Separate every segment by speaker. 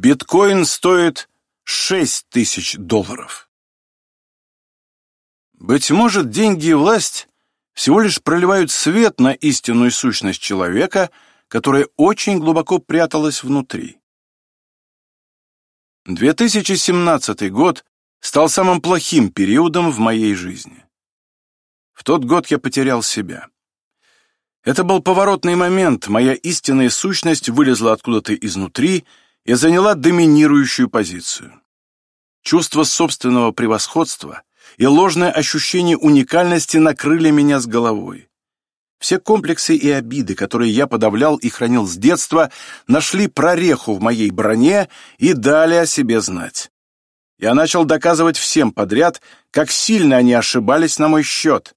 Speaker 1: Биткоин стоит шесть тысяч долларов. Быть может, деньги и власть всего лишь проливают свет на истинную сущность человека, которая очень глубоко пряталась внутри. 2017 год стал самым плохим периодом в моей жизни. В тот год я потерял себя. Это был поворотный момент, моя истинная сущность вылезла откуда-то изнутри и заняла доминирующую позицию. Чувство собственного превосходства и ложное ощущение уникальности накрыли меня с головой. Все комплексы и обиды, которые я подавлял и хранил с детства, нашли прореху в моей броне и дали о себе знать. Я начал доказывать всем подряд, как сильно они ошибались на мой счет.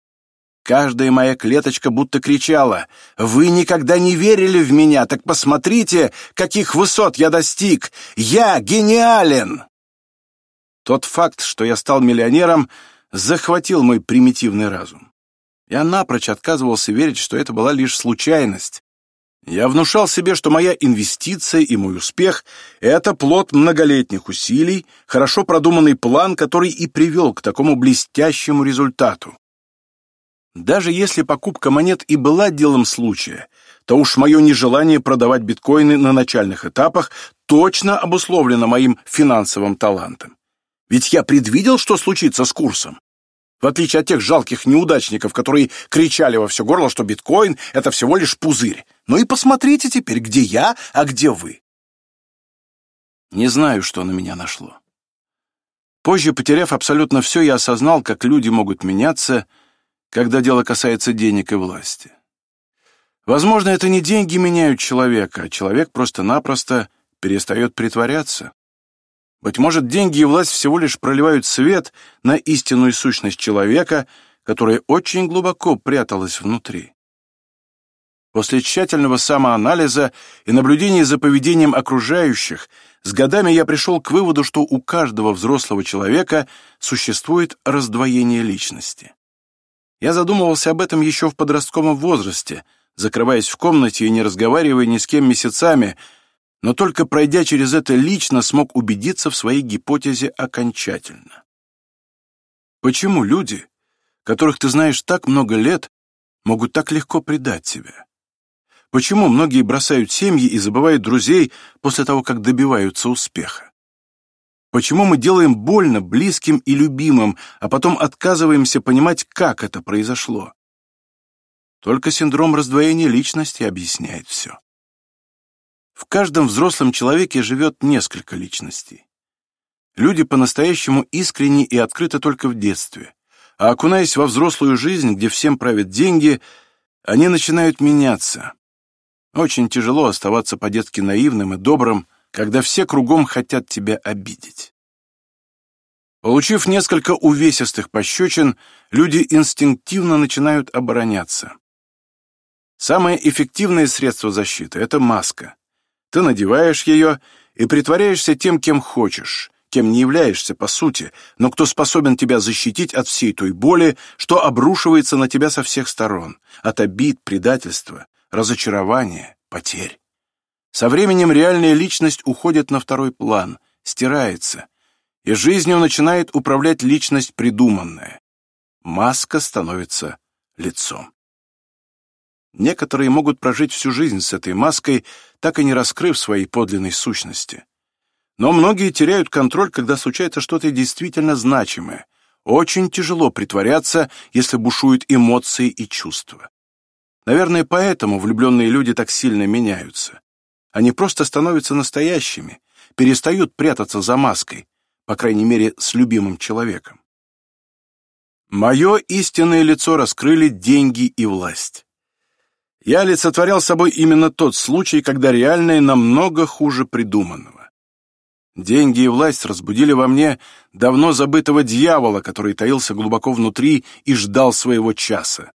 Speaker 1: Каждая моя клеточка будто кричала, «Вы никогда не верили в меня, так посмотрите, каких высот я достиг! Я гениален!» Тот факт, что я стал миллионером, захватил мой примитивный разум. Я напрочь отказывался верить, что это была лишь случайность. Я внушал себе, что моя инвестиция и мой успех — это плод многолетних усилий, хорошо продуманный план, который и привел к такому блестящему результату. Даже если покупка монет и была делом случая, то уж мое нежелание продавать биткоины на начальных этапах точно обусловлено моим финансовым талантом. Ведь я предвидел, что случится с курсом. В отличие от тех жалких неудачников, которые кричали во все горло, что биткоин — это всего лишь пузырь. Ну и посмотрите теперь, где я, а где вы. Не знаю, что на меня нашло. Позже, потеряв абсолютно все, я осознал, как люди могут меняться — когда дело касается денег и власти. Возможно, это не деньги меняют человека, а человек просто-напросто перестает притворяться. Быть может, деньги и власть всего лишь проливают свет на истинную сущность человека, которая очень глубоко пряталась внутри. После тщательного самоанализа и наблюдения за поведением окружающих, с годами я пришел к выводу, что у каждого взрослого человека существует раздвоение личности. Я задумывался об этом еще в подростковом возрасте, закрываясь в комнате и не разговаривая ни с кем месяцами, но только пройдя через это лично смог убедиться в своей гипотезе окончательно. Почему люди, которых ты знаешь так много лет, могут так легко предать тебя? Почему многие бросают семьи и забывают друзей после того, как добиваются успеха? Почему мы делаем больно близким и любимым, а потом отказываемся понимать, как это произошло? Только синдром раздвоения личности объясняет все. В каждом взрослом человеке живет несколько личностей. Люди по-настоящему искренни и открыты только в детстве, а окунаясь во взрослую жизнь, где всем правят деньги, они начинают меняться. Очень тяжело оставаться по-детски наивным и добрым, когда все кругом хотят тебя обидеть. Получив несколько увесистых пощечин, люди инстинктивно начинают обороняться. Самое эффективное средство защиты — это маска. Ты надеваешь ее и притворяешься тем, кем хочешь, кем не являешься по сути, но кто способен тебя защитить от всей той боли, что обрушивается на тебя со всех сторон, от обид, предательства, разочарования, потерь. Со временем реальная личность уходит на второй план, стирается, и жизнью начинает управлять личность придуманная. Маска становится лицом. Некоторые могут прожить всю жизнь с этой маской, так и не раскрыв своей подлинной сущности. Но многие теряют контроль, когда случается что-то действительно значимое. Очень тяжело притворяться, если бушуют эмоции и чувства. Наверное, поэтому влюбленные люди так сильно меняются. Они просто становятся настоящими, перестают прятаться за маской, по крайней мере, с любимым человеком. Мое истинное лицо раскрыли деньги и власть. Я олицетворял собой именно тот случай, когда реальное намного хуже придуманного. Деньги и власть разбудили во мне давно забытого дьявола, который таился глубоко внутри и ждал своего часа.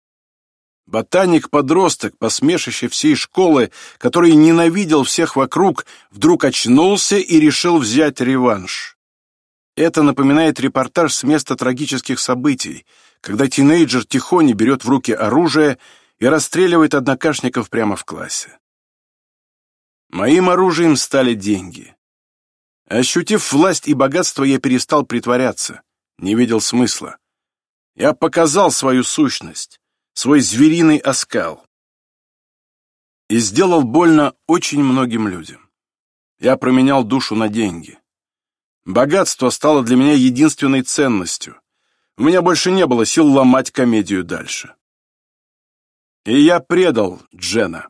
Speaker 1: Ботаник-подросток, посмешище всей школы, который ненавидел всех вокруг, вдруг очнулся и решил взять реванш. Это напоминает репортаж с места трагических событий, когда тинейджер тихоне берет в руки оружие и расстреливает однокашников прямо в классе. Моим оружием стали деньги. Ощутив власть и богатство, я перестал притворяться, не видел смысла. Я показал свою сущность, свой звериный оскал. И сделал больно очень многим людям. Я променял душу на деньги. Богатство стало для меня единственной ценностью. У меня больше не было сил ломать комедию дальше. И я предал Джена.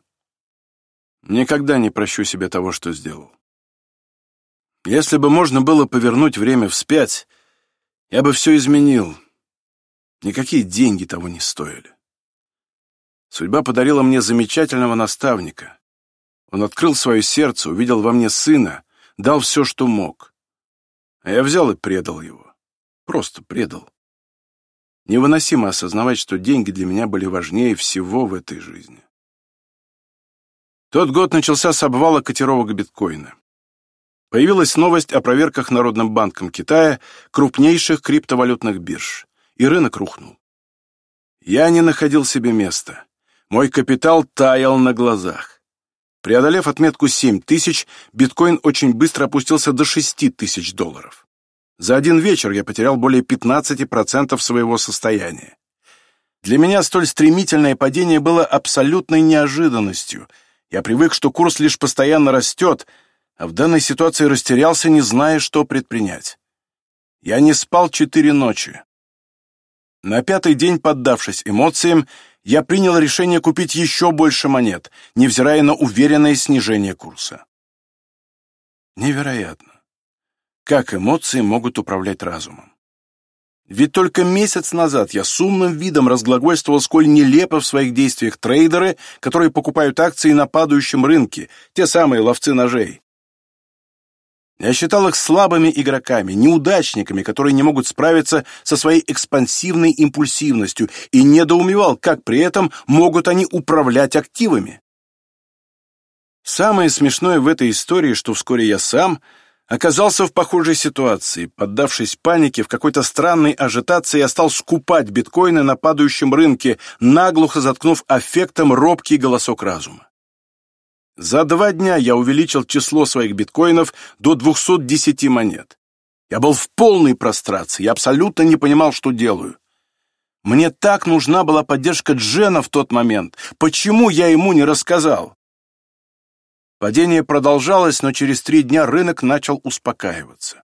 Speaker 1: Никогда не прощу себе того, что сделал. Если бы можно было повернуть время вспять, я бы все изменил. Никакие деньги того не стоили. Судьба подарила мне замечательного наставника. Он открыл свое сердце, увидел во мне сына, дал все, что мог. А я взял и предал его. Просто предал. Невыносимо осознавать, что деньги для меня были важнее всего в этой жизни. Тот год начался с обвала котировок биткоина. Появилась новость о проверках Народным банком Китая крупнейших криптовалютных бирж, и рынок рухнул. Я не находил себе места. Мой капитал таял на глазах. Преодолев отметку 7 тысяч, биткоин очень быстро опустился до 6 тысяч долларов. За один вечер я потерял более 15% своего состояния. Для меня столь стремительное падение было абсолютной неожиданностью. Я привык, что курс лишь постоянно растет, а в данной ситуации растерялся, не зная, что предпринять. Я не спал четыре ночи. На пятый день, поддавшись эмоциям, я принял решение купить еще больше монет, невзирая на уверенное снижение курса. Невероятно. Как эмоции могут управлять разумом? Ведь только месяц назад я с умным видом разглагольствовал, сколь нелепо в своих действиях трейдеры, которые покупают акции на падающем рынке, те самые ловцы ножей. Я считал их слабыми игроками, неудачниками, которые не могут справиться со своей экспансивной импульсивностью, и недоумевал, как при этом могут они управлять активами. Самое смешное в этой истории, что вскоре я сам оказался в похожей ситуации. Поддавшись панике, в какой-то странной ажитации я стал скупать биткоины на падающем рынке, наглухо заткнув аффектом робкий голосок разума. За два дня я увеличил число своих биткоинов до 210 монет. Я был в полной прострации, я абсолютно не понимал, что делаю. Мне так нужна была поддержка Джена в тот момент. Почему я ему не рассказал? Падение продолжалось, но через три дня рынок начал успокаиваться.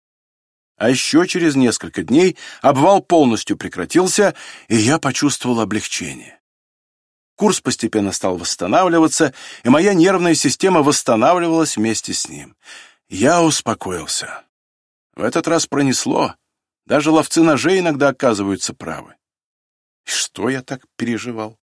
Speaker 1: А еще через несколько дней обвал полностью прекратился, и я почувствовал облегчение. Курс постепенно стал восстанавливаться, и моя нервная система восстанавливалась вместе с ним. Я успокоился. В этот раз пронесло. Даже ловцы ножей иногда оказываются правы. И что я так переживал?